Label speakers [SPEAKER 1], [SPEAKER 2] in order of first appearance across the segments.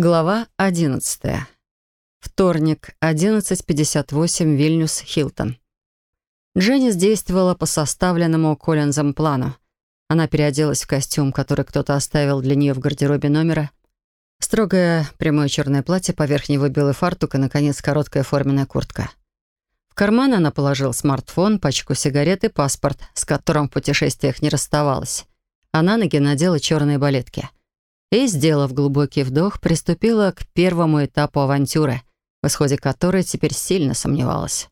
[SPEAKER 1] Глава 11. Вторник, 11.58, Вильнюс, Хилтон. Дженнис действовала по составленному Коллинзом плану. Она переоделась в костюм, который кто-то оставил для нее в гардеробе номера. Строгое прямое черное платье, поверх него белый фартук и, наконец, короткая форменная куртка. В карман она положила смартфон, пачку сигарет и паспорт, с которым в путешествиях не расставалась. А на ноги надела черные балетки — и, сделав глубокий вдох, приступила к первому этапу авантюры, в исходе которой теперь сильно сомневалась.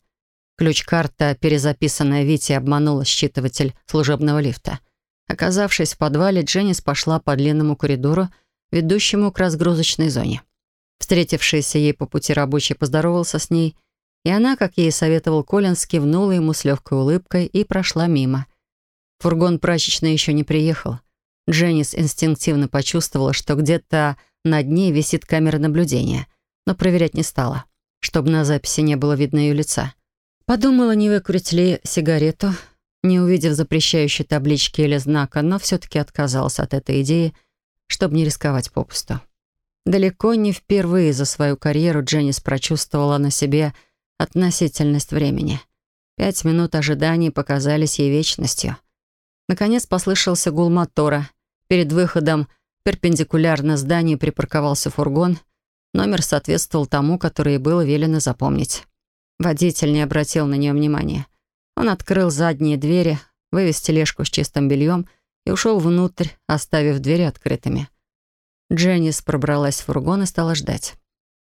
[SPEAKER 1] Ключ-карта, перезаписанная Вити, обманула считыватель служебного лифта. Оказавшись в подвале, Дженнис пошла по длинному коридору, ведущему к разгрузочной зоне. Встретившийся ей по пути рабочий поздоровался с ней, и она, как ей советовал Коллинс, кивнула ему с легкой улыбкой и прошла мимо. Фургон прачечной еще не приехал. Дженнис инстинктивно почувствовала, что где-то над ней висит камера наблюдения, но проверять не стала, чтобы на записи не было видно ее лица. Подумала, не выкурить ли сигарету, не увидев запрещающей таблички или знака, но все-таки отказалась от этой идеи, чтобы не рисковать попусту. Далеко не впервые за свою карьеру Дженнис прочувствовала на себе относительность времени. Пять минут ожидания показались ей вечностью. Наконец послышался гул мотора — Перед выходом перпендикулярно зданию припарковался фургон. Номер соответствовал тому, который и было велено запомнить. Водитель не обратил на нее внимания. Он открыл задние двери, вывез тележку с чистым бельем и ушел внутрь, оставив двери открытыми. Дженнис пробралась в фургон и стала ждать.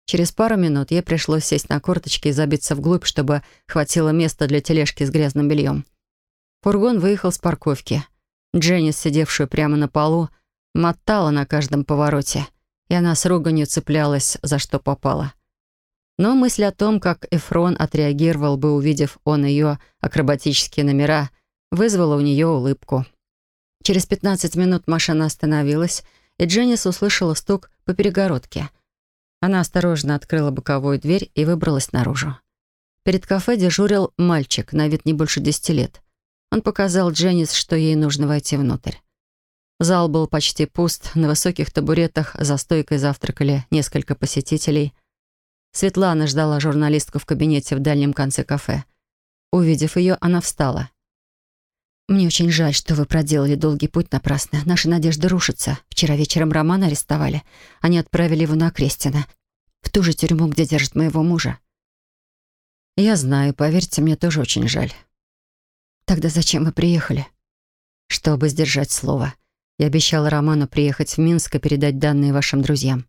[SPEAKER 1] Через пару минут ей пришлось сесть на корточки и забиться вглубь, чтобы хватило места для тележки с грязным бельем. Фургон выехал с парковки. Дженнис, сидевшую прямо на полу, мотала на каждом повороте, и она с руганью цеплялась, за что попала. Но мысль о том, как Эфрон отреагировал бы, увидев он ее акробатические номера, вызвала у нее улыбку. Через 15 минут машина остановилась, и Дженнис услышала стук по перегородке. Она осторожно открыла боковую дверь и выбралась наружу. Перед кафе дежурил мальчик, на вид не больше десяти лет. Он показал Дженнис, что ей нужно войти внутрь. Зал был почти пуст, на высоких табуретах за стойкой завтракали несколько посетителей. Светлана ждала журналистку в кабинете в дальнем конце кафе. Увидев ее, она встала. «Мне очень жаль, что вы проделали долгий путь напрасно. Наши надежды рушатся. Вчера вечером Романа арестовали. Они отправили его на Крестина, в ту же тюрьму, где держат моего мужа». «Я знаю, поверьте, мне тоже очень жаль. Тогда зачем вы приехали? Чтобы сдержать слово. Я обещала Роману приехать в Минск и передать данные вашим друзьям.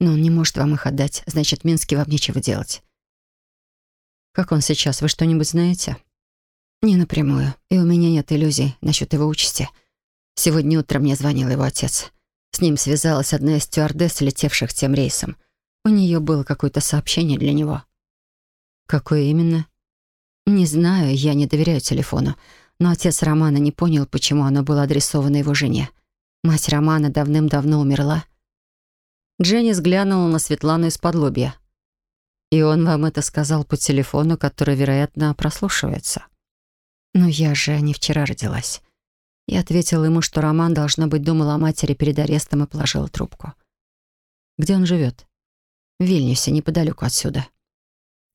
[SPEAKER 1] Но он не может вам их отдать, значит, в Минске вам нечего делать. Как он сейчас, вы что-нибудь знаете? Не напрямую, и у меня нет иллюзий насчет его участи. Сегодня утром мне звонил его отец. С ним связалась одна из стюардесс, летевших тем рейсом. У нее было какое-то сообщение для него. Какое именно? Не знаю, я не доверяю телефону, но отец Романа не понял, почему оно было адресовано его жене. Мать Романа давным-давно умерла. Дженни взглянула на Светлану из-под лобья. «И он вам это сказал по телефону, который, вероятно, прослушивается?» «Но я же не вчера родилась». Я ответила ему, что Роман, должно быть, думал о матери перед арестом и положила трубку. «Где он живет?» «В Вильнюсе, неподалеку отсюда».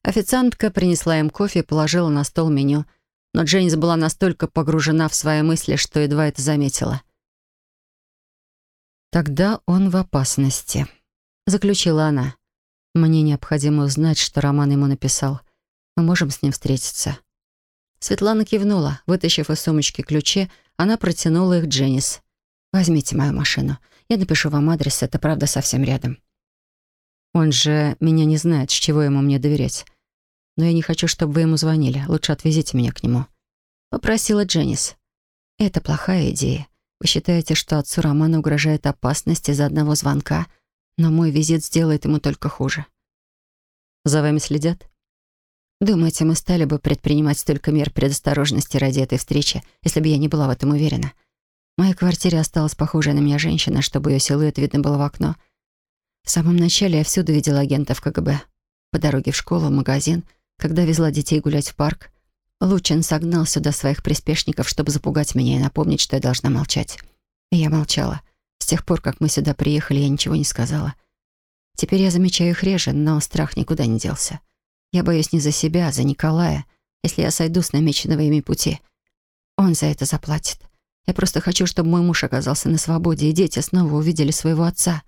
[SPEAKER 1] Официантка принесла им кофе и положила на стол меню, но Дженнис была настолько погружена в свои мысли, что едва это заметила. «Тогда он в опасности», — заключила она. «Мне необходимо узнать, что Роман ему написал. Мы можем с ним встретиться». Светлана кивнула. Вытащив из сумочки ключи, она протянула их Дженнис. «Возьмите мою машину. Я напишу вам адрес, это правда совсем рядом». «Он же меня не знает, с чего ему мне доверять но я не хочу, чтобы вы ему звонили. Лучше отвезите меня к нему». Попросила Дженнис. «Это плохая идея. Вы считаете, что отцу Романа угрожает опасность из-за одного звонка, но мой визит сделает ему только хуже». «За вами следят?» «Думаете, мы стали бы предпринимать столько мер предосторожности ради этой встречи, если бы я не была в этом уверена? В моей квартире осталась похожая на меня женщина, чтобы ее силуэт видно было в окно. В самом начале я всюду видела агентов КГБ. По дороге в школу, в магазин — когда везла детей гулять в парк, Лучин согнал сюда своих приспешников, чтобы запугать меня и напомнить, что я должна молчать. И я молчала. С тех пор, как мы сюда приехали, я ничего не сказала. Теперь я замечаю их реже, но страх никуда не делся. Я боюсь не за себя, а за Николая, если я сойду с намеченного ими пути. Он за это заплатит. Я просто хочу, чтобы мой муж оказался на свободе, и дети снова увидели своего отца.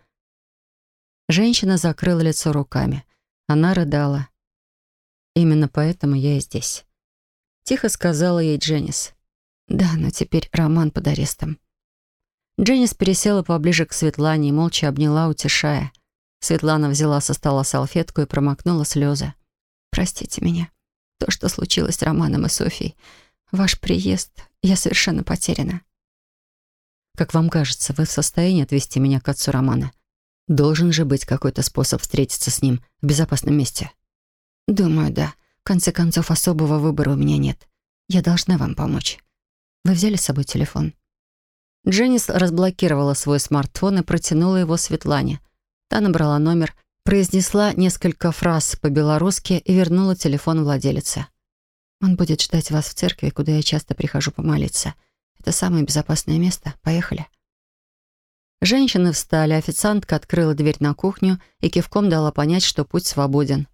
[SPEAKER 1] Женщина закрыла лицо руками. Она рыдала. Именно поэтому я и здесь. Тихо сказала ей Дженнис. Да, но теперь Роман под арестом. Дженнис пересела поближе к Светлане и молча обняла, утешая. Светлана взяла со стола салфетку и промокнула слезы. «Простите меня. То, что случилось с Романом и Софией. Ваш приезд. Я совершенно потеряна». «Как вам кажется, вы в состоянии отвезти меня к отцу Романа? Должен же быть какой-то способ встретиться с ним в безопасном месте». «Думаю, да. В конце концов, особого выбора у меня нет. Я должна вам помочь. Вы взяли с собой телефон?» Дженнис разблокировала свой смартфон и протянула его Светлане. Та набрала номер, произнесла несколько фраз по-белорусски и вернула телефон владелице. «Он будет ждать вас в церкви, куда я часто прихожу помолиться. Это самое безопасное место. Поехали». Женщины встали, официантка открыла дверь на кухню и кивком дала понять, что путь свободен.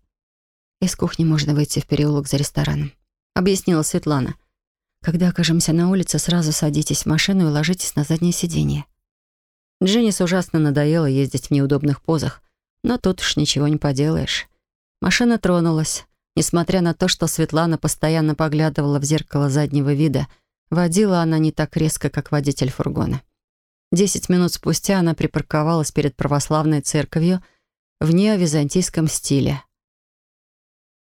[SPEAKER 1] «Из кухни можно выйти в переулок за рестораном», — объяснила Светлана. Когда окажемся на улице, сразу садитесь в машину и ложитесь на заднее сиденье. Дженнис ужасно надоело ездить в неудобных позах, но тут уж ничего не поделаешь. Машина тронулась. Несмотря на то, что Светлана постоянно поглядывала в зеркало заднего вида, водила она не так резко, как водитель фургона. Десять минут спустя она припарковалась перед православной церковью в неовизантийском стиле.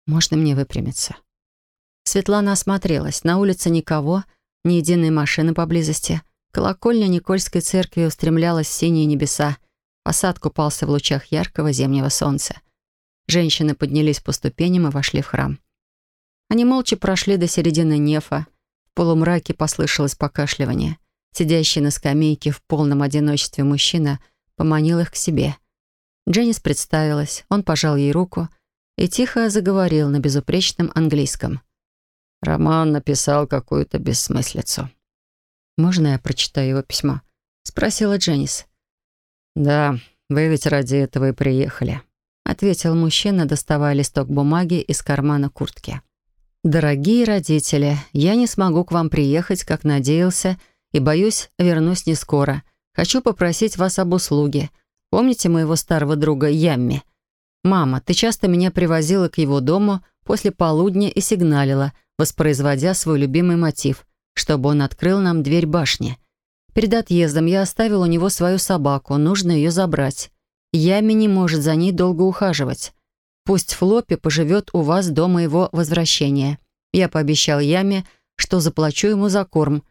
[SPEAKER 1] «Можно мне выпрямиться?» Светлана осмотрелась. На улице никого, ни единой машины поблизости. Колокольня Никольской церкви устремлялась в синие небеса. Посад купался в лучах яркого зимнего солнца. Женщины поднялись по ступеням и вошли в храм. Они молча прошли до середины нефа. В полумраке послышалось покашливание. Сидящий на скамейке в полном одиночестве мужчина поманил их к себе. Дженнис представилась, он пожал ей руку и тихо заговорил на безупречном английском. Роман написал какую-то бессмыслицу. «Можно я прочитаю его письмо?» — спросила Дженнис. «Да, вы ведь ради этого и приехали», — ответил мужчина, доставая листок бумаги из кармана куртки. «Дорогие родители, я не смогу к вам приехать, как надеялся, и, боюсь, вернусь не скоро. Хочу попросить вас об услуге. Помните моего старого друга Ямми? Мама, ты часто меня привозила к его дому после полудня и сигналила — воспроизводя свой любимый мотив, чтобы он открыл нам дверь башни. Перед отъездом я оставил у него свою собаку, нужно ее забрать. Ями не может за ней долго ухаживать. Пусть Флоппи поживет у вас до моего возвращения. Я пообещал Яме, что заплачу ему за корм.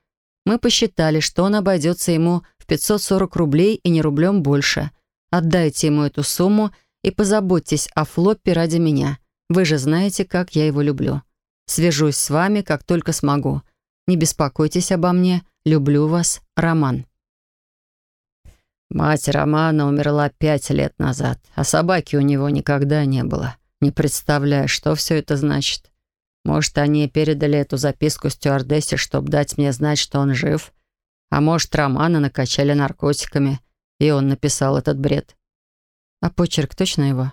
[SPEAKER 1] Мы посчитали, что он обойдется ему в 540 рублей и не рублем больше. Отдайте ему эту сумму и позаботьтесь о Флоппе ради меня. Вы же знаете, как я его люблю. Свяжусь с вами, как только смогу. Не беспокойтесь обо мне. Люблю вас. Роман. Мать Романа умерла пять лет назад, а собаки у него никогда не было. Не представляю, что все это значит. Может, они передали эту записку стюардессе, чтобы дать мне знать, что он жив. А может, Романа накачали наркотиками, и он написал этот бред. А почерк точно его?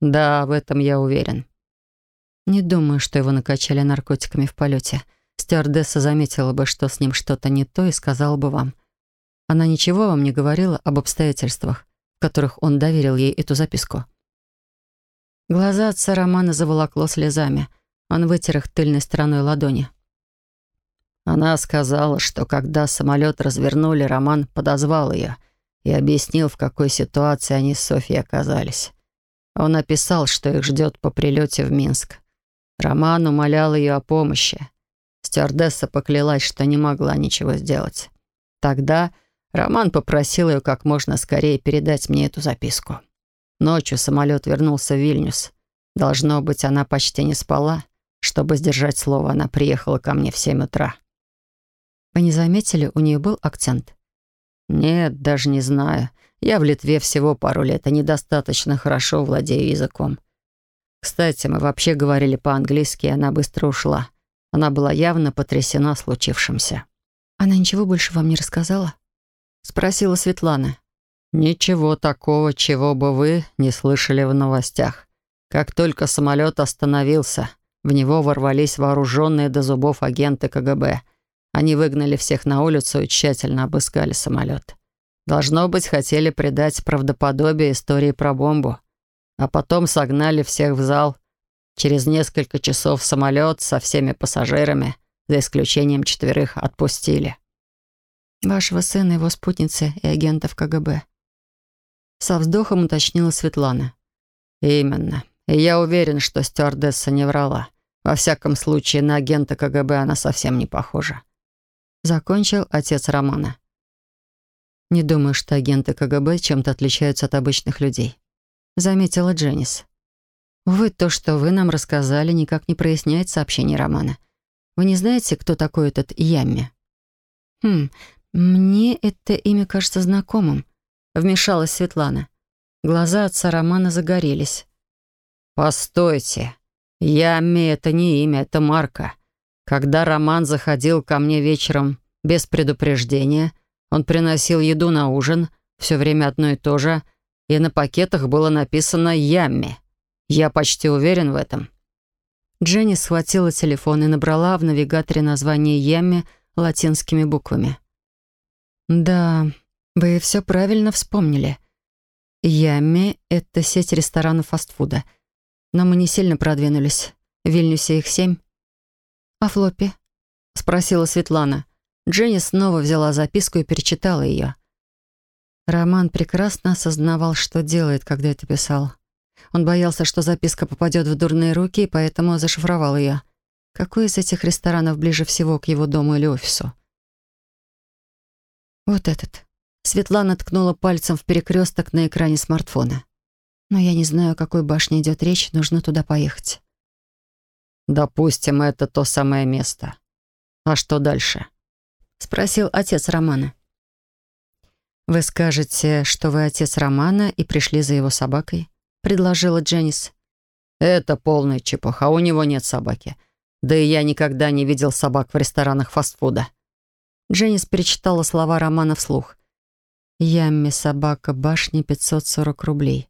[SPEAKER 1] Да, в этом я уверен. Не думаю, что его накачали наркотиками в полете. Стюардесса заметила бы, что с ним что-то не то, и сказала бы вам. Она ничего вам не говорила об обстоятельствах, в которых он доверил ей эту записку. Глаза отца Романа заволокло слезами. Он вытер их тыльной стороной ладони. Она сказала, что когда самолет развернули, Роман подозвал ее и объяснил, в какой ситуации они с Софьей оказались. Он написал, что их ждет по прилете в Минск. Роман умолял ее о помощи. Стюардесса поклялась, что не могла ничего сделать. Тогда Роман попросил ее как можно скорее передать мне эту записку. Ночью самолет вернулся в Вильнюс. Должно быть, она почти не спала. Чтобы сдержать слово, она приехала ко мне в семь утра. Вы не заметили, у нее был акцент? Нет, даже не знаю. Я в Литве всего пару лет и недостаточно хорошо владею языком. Кстати, мы вообще говорили по-английски, и она быстро ушла. Она была явно потрясена случившимся. «Она ничего больше вам не рассказала?» — спросила Светлана. «Ничего такого, чего бы вы не слышали в новостях. Как только самолет остановился, в него ворвались вооруженные до зубов агенты КГБ. Они выгнали всех на улицу и тщательно обыскали самолет. Должно быть, хотели придать правдоподобие истории про бомбу. А потом согнали всех в зал. Через несколько часов самолет со всеми пассажирами, за исключением четверых, отпустили.
[SPEAKER 2] Вашего сына, его спутницы и агентов КГБ. Со вздохом уточнила Светлана.
[SPEAKER 1] «Именно. И я уверен, что стюардесса не врала. Во всяком случае, на агента КГБ она совсем не похожа». Закончил отец Романа.
[SPEAKER 2] «Не думаю, что агенты КГБ чем-то отличаются от обычных людей», — заметила Дженнис. «Вы то, что вы нам рассказали, никак не проясняет сообщение Романа. Вы не знаете, кто такой этот Ямми?» «Хм, мне это имя кажется знакомым», Вмешалась Светлана. Глаза отца Романа загорелись.
[SPEAKER 1] «Постойте. Ями — это не имя, это марка. Когда Роман заходил ко мне вечером без предупреждения, он приносил еду на ужин, все время одно и то же, и на пакетах было написано «Ямми». Я почти уверен в этом».
[SPEAKER 2] Дженни схватила телефон и набрала в навигаторе название Ямми латинскими буквами. «Да, вы все правильно вспомнили. Ями — это сеть ресторанов фастфуда. Но мы не сильно продвинулись. В Вильнюсе их семь. «А Флоппи?» — спросила Светлана. Дженни снова взяла записку и перечитала ее. Роман прекрасно осознавал, что делает, когда это писал. Он боялся, что записка попадет в дурные руки, и поэтому зашифровал ее. Какой из этих ресторанов ближе всего к его дому или офису? «Вот этот», Светлана ткнула пальцем в перекресток на экране смартфона. «Но я не знаю, о какой башне идет речь, нужно туда поехать».
[SPEAKER 1] «Допустим, это то самое место. А что дальше?»
[SPEAKER 2] — спросил отец Романа. «Вы скажете, что вы отец Романа и пришли за его собакой?» — предложила Дженнис.
[SPEAKER 1] «Это полная чепуха, у него нет собаки. Да и я никогда не видел собак в ресторанах фастфуда».
[SPEAKER 2] Дженнис перечитала слова Романа вслух — Ямми собака башни 540 рублей.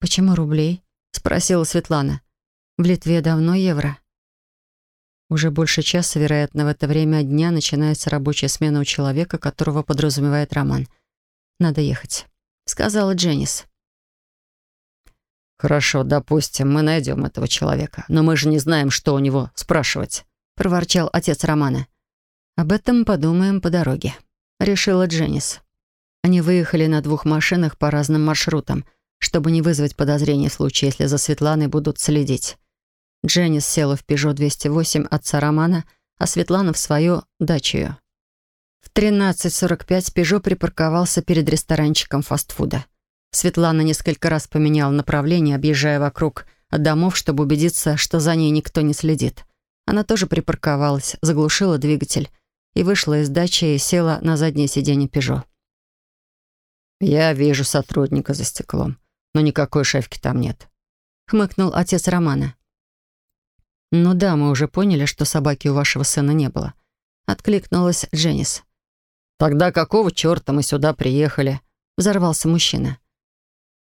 [SPEAKER 2] «Почему рублей?» — спросила Светлана. «В Литве давно евро». Уже больше часа, вероятно, в это время дня начинается рабочая смена у человека, которого подразумевает Роман. «Надо ехать», — сказала Дженнис.
[SPEAKER 1] «Хорошо, допустим, мы найдем этого человека. Но мы же не знаем, что у него спрашивать», — проворчал отец Романа.
[SPEAKER 2] «Об этом подумаем по дороге», — решила Дженнис. Они выехали на двух машинах по разным маршрутам, чтобы не вызвать подозрений в случае, если за Светланой будут следить. Дженнис села в «Пежо 208» отца Романа, а Светлана в свою дачу. В 13.45 «Пежо» припарковался перед ресторанчиком фастфуда. Светлана несколько раз поменяла направление, объезжая вокруг домов, чтобы убедиться, что за ней никто не следит. Она тоже припарковалась, заглушила двигатель и вышла из дачи и села на заднее сиденье «Пежо».
[SPEAKER 1] «Я вижу сотрудника за стеклом, но никакой шефки там нет», — хмыкнул отец Романа.
[SPEAKER 2] «Ну да, мы уже поняли, что собаки у вашего сына не было», — откликнулась Дженнис.
[SPEAKER 1] «Тогда какого черта мы сюда приехали?» — взорвался мужчина.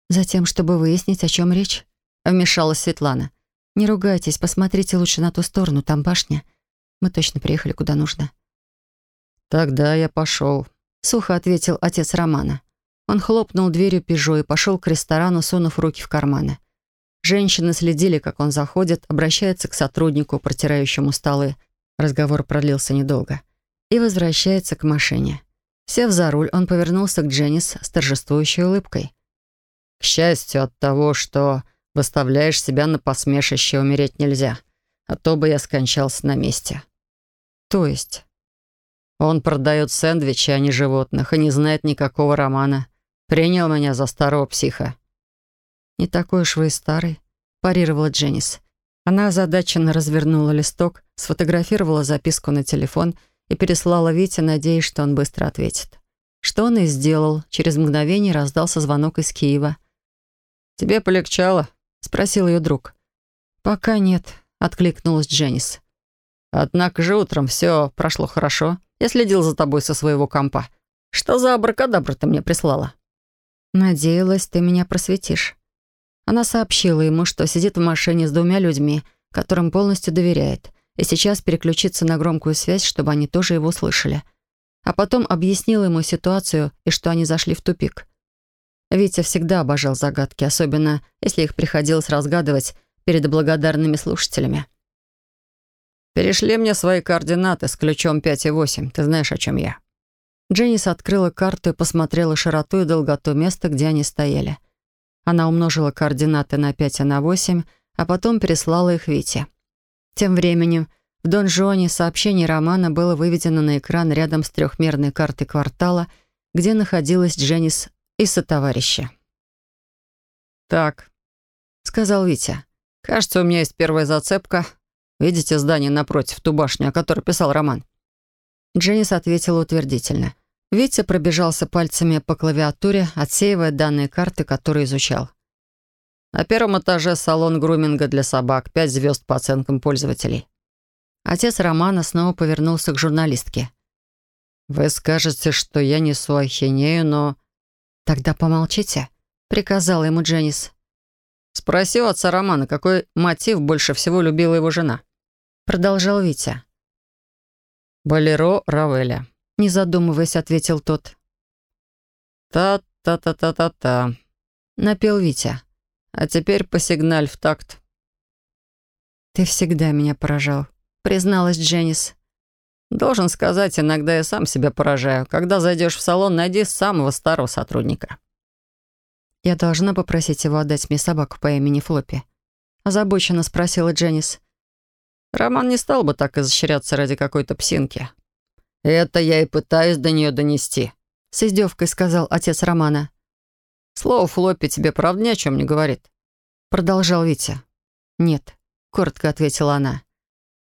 [SPEAKER 2] «Затем, чтобы выяснить, о чем речь», — вмешалась Светлана. «Не ругайтесь, посмотрите лучше на ту сторону, там башня. Мы точно приехали куда нужно».
[SPEAKER 1] «Тогда я пошел», — сухо ответил отец Романа. Он хлопнул дверью «Пежо» и пошел к ресторану, сунув руки в карманы. Женщины следили, как он заходит, обращается к сотруднику, протирающему столы. Разговор продлился недолго. И возвращается к машине. Сев за руль, он повернулся к Дженнис с торжествующей улыбкой. «К счастью от того, что выставляешь себя на посмешище, умереть нельзя. А то бы я скончался на месте». «То есть?» «Он продает сэндвичи, а не животных, и не знает никакого романа. Принял меня за старого психа».
[SPEAKER 2] «Не такой уж вы и старый», — парировала Дженнис. Она озадаченно развернула листок, сфотографировала записку на телефон и переслала Вите, надеясь, что он быстро ответит. Что он и сделал. Через мгновение раздался звонок из Киева.
[SPEAKER 1] «Тебе полегчало?» — спросил ее друг.
[SPEAKER 2] «Пока нет», — откликнулась Дженнис.
[SPEAKER 1] «Однако же утром все прошло хорошо. Я следил за тобой со своего компа. Что за абракадабра ты мне прислала?» «Надеялась, ты меня просветишь». Она сообщила ему, что сидит в машине с двумя людьми, которым полностью доверяет, и сейчас переключится на громкую связь, чтобы они тоже его слышали. А потом объяснила ему ситуацию и что они зашли в тупик. Витя всегда обожал загадки, особенно если их приходилось разгадывать перед благодарными слушателями. «Перешли мне свои координаты с ключом 5 и 8. Ты знаешь, о чем я?» Дженнис открыла карту и посмотрела широту и долготу места, где они стояли. Она умножила координаты на 5 и на 8, а потом переслала их Вите. Тем временем в Дон Жуане сообщение Романа было выведено на экран рядом с трехмерной картой квартала, где находилась Дженнис и сотоварища. «Так», — сказал Витя, — «кажется, у меня есть первая зацепка. Видите здание напротив, ту башню, о которой писал Роман?» Дженнис ответила утвердительно. Витя пробежался пальцами по клавиатуре, отсеивая данные карты, которые изучал. На первом этаже салон груминга для собак, пять звезд по оценкам пользователей. Отец Романа снова повернулся к журналистке. «Вы скажете, что я несу ахинею, но...» «Тогда помолчите», — приказала ему Дженнис. «Спроси у отца Романа, какой мотив больше всего любила его жена?» Продолжал Витя. «Болеро Равеля», — не задумываясь, ответил тот. «Та-та-та-та-та-та», — напел Витя. «А теперь посигналь в такт».
[SPEAKER 2] «Ты всегда меня поражал», — призналась Дженнис.
[SPEAKER 1] «Должен сказать, иногда я сам себя поражаю. Когда зайдешь в салон, найди самого старого сотрудника».
[SPEAKER 2] «Я должна попросить его отдать мне собаку по имени Флоппи», — озабоченно спросила Дженнис.
[SPEAKER 1] Роман не стал бы так изощряться ради какой-то псинки. «Это я и пытаюсь до нее донести», — с издевкой сказал отец Романа. «Слово Флоппи тебе правда ни о чем не говорит?» Продолжал Витя.
[SPEAKER 2] «Нет», — коротко ответила она.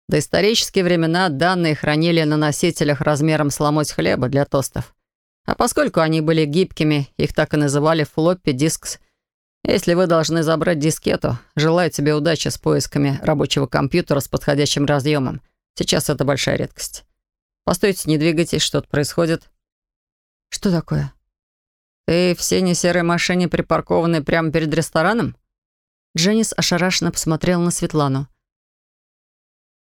[SPEAKER 1] До исторические времена данные хранили на носителях размером с ломоть хлеба для тостов. А поскольку они были гибкими, их так и называли флоппи дискс если вы должны забрать дискету, желаю тебе удачи с поисками рабочего компьютера с подходящим разъемом. Сейчас это большая редкость. Постойте, не двигайтесь, что-то происходит.
[SPEAKER 2] Что такое?
[SPEAKER 1] Ты в сине-серой машине, припаркованной прямо перед рестораном?
[SPEAKER 2] Дженнис ошарашенно посмотрела на Светлану.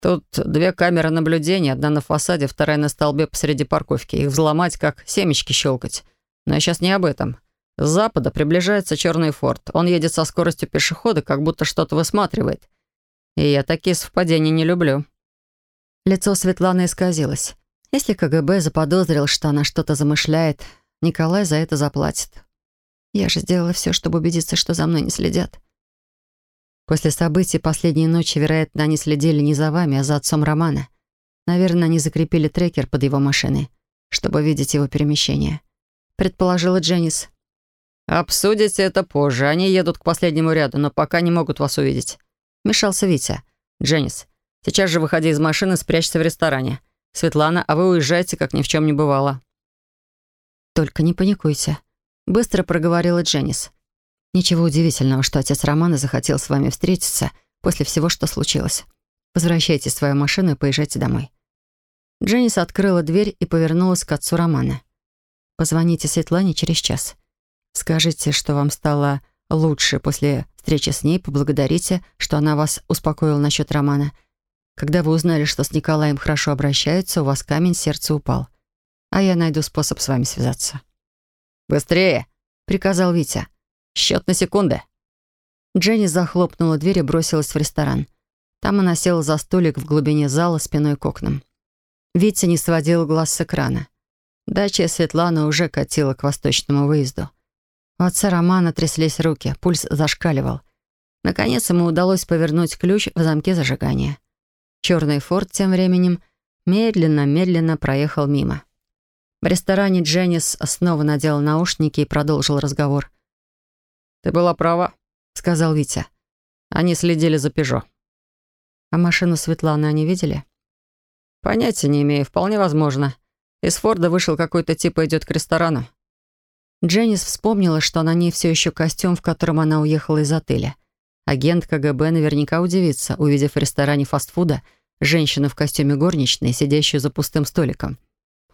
[SPEAKER 1] Тут две камеры наблюдения, одна на фасаде, вторая на столбе посреди парковки. Их взломать, как семечки щелкать. Но я сейчас не об этом. С запада приближается черный форт. Он едет со скоростью пешехода, как будто что-то высматривает. И я такие совпадения не люблю».
[SPEAKER 2] Лицо Светланы исказилось. Если КГБ заподозрил, что она что-то замышляет, Николай за это заплатит. Я же сделала все, чтобы убедиться, что за мной не следят. После событий последней ночи, вероятно, они следили не за вами, а за отцом Романа. Наверное, они закрепили трекер под его машиной, чтобы видеть его перемещение. Предположила Дженнис.
[SPEAKER 1] «Обсудите это позже. Они едут к последнему ряду, но пока не могут вас увидеть». Мешался Витя. «Дженнис, сейчас же выходи из машины, спрячься в ресторане. Светлана, а вы уезжаете, как ни в чем не бывало».
[SPEAKER 2] «Только не паникуйте», — быстро проговорила Дженнис. «Ничего удивительного, что отец Романа захотел с вами встретиться после всего, что случилось. Возвращайтесь в свою машину и поезжайте домой». Дженнис открыла дверь и повернулась к отцу Романа. «Позвоните Светлане через час. Скажите, что вам стало лучше после встречи с ней, поблагодарите, что она вас успокоила насчет Романа. Когда вы узнали, что с Николаем хорошо обращаются, у вас камень сердца упал. А я найду способ с вами связаться».
[SPEAKER 1] «Быстрее!» — приказал Витя. «Счет на секунды».
[SPEAKER 2] Дженни захлопнула дверь и бросилась в ресторан. Там она села за столик в глубине зала спиной к окнам. Витя не сводил глаз с экрана. Дача Светланы уже катила к восточному выезду. У отца Романа тряслись руки, пульс зашкаливал. Наконец ему удалось повернуть ключ в замке зажигания. Черный форт тем временем медленно-медленно проехал мимо. В ресторане Дженнис снова надел наушники и продолжил разговор.
[SPEAKER 1] «Ты была права», — сказал Витя. «Они следили за «Пежо».
[SPEAKER 2] «А машину Светланы они видели?»
[SPEAKER 1] «Понятия не имею. Вполне возможно. Из Форда вышел какой-то тип и идет к ресторану.
[SPEAKER 2] Дженнис вспомнила, что на ней все еще костюм, в котором она уехала из отеля. Агент КГБ наверняка удивится, увидев в ресторане фастфуда женщину в костюме горничной, сидящую за пустым столиком.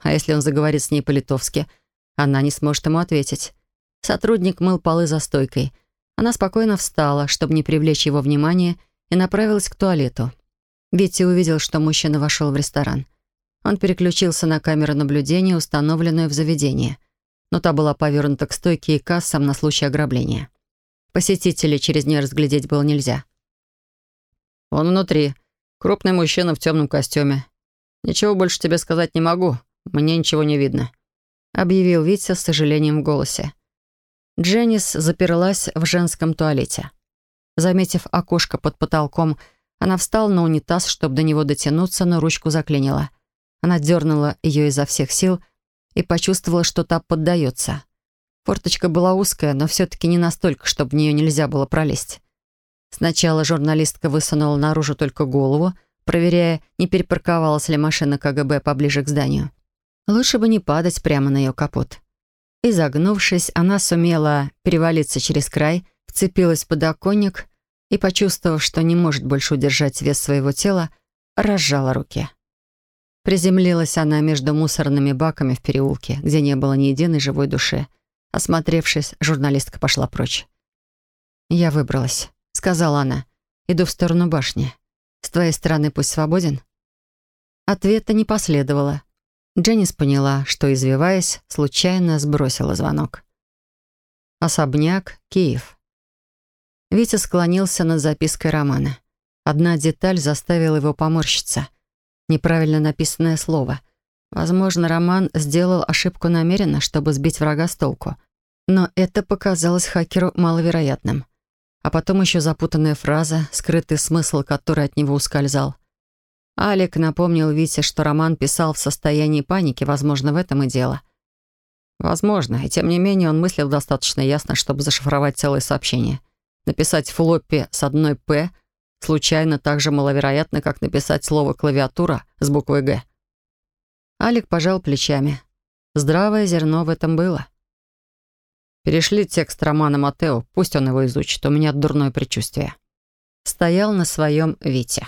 [SPEAKER 2] А если он заговорит с ней по-литовски, она не сможет ему ответить.
[SPEAKER 1] Сотрудник мыл полы за стойкой. Она спокойно встала, чтобы не привлечь его внимание, и направилась к туалету. Витя увидел, что мужчина вошел в ресторан. Он переключился на камеру наблюдения, установленную в заведении. Но та была повернута к стойке и кассам на случай ограбления. Посетителей через нее разглядеть было нельзя. «Он внутри. Крупный мужчина в темном костюме. Ничего больше тебе сказать не могу. Мне ничего не видно», — объявил Витя с сожалением в голосе. Дженнис заперлась в женском туалете. Заметив окошко под потолком, она встала на унитаз, чтобы до него дотянуться, но ручку заклинила. Она дернула ее изо всех сил и почувствовала, что та поддается. Форточка была узкая, но все-таки не настолько, чтобы в нее нельзя было пролезть. Сначала журналистка высунула наружу только голову, проверяя, не перепарковалась ли машина КГБ поближе к зданию. Лучше бы не падать прямо на ее капот. Изогнувшись, она сумела перевалиться через край, вцепилась в подоконник и, почувствовав, что не может больше удержать вес своего тела, разжала руки. Приземлилась она между мусорными баками в переулке, где не было ни единой живой души. Осмотревшись, журналистка пошла прочь. «Я выбралась», — сказала она. «Иду в сторону башни. С твоей стороны пусть свободен?» Ответа не последовало. Дженнис поняла, что, извиваясь, случайно сбросила звонок. Особняк, Киев. Витя склонился над запиской романа. Одна деталь заставила его поморщиться. Неправильно написанное слово. Возможно, Роман сделал ошибку намеренно, чтобы сбить врага с толку. Но это показалось хакеру маловероятным. А потом еще запутанная фраза, скрытый смысл которой от него ускользал. Алик напомнил Вите, что Роман писал в состоянии паники, возможно, в этом и дело. Возможно, и тем не менее он мыслил достаточно ясно, чтобы зашифровать целое сообщение. Написать флоппи с одной «П» случайно так же маловероятно, как написать слово «клавиатура» с буквой «Г». Алик пожал плечами. Здравое зерно в этом было. Перешли текст романа Матео, пусть он его изучит, у меня дурное предчувствие. Стоял на своем Вите.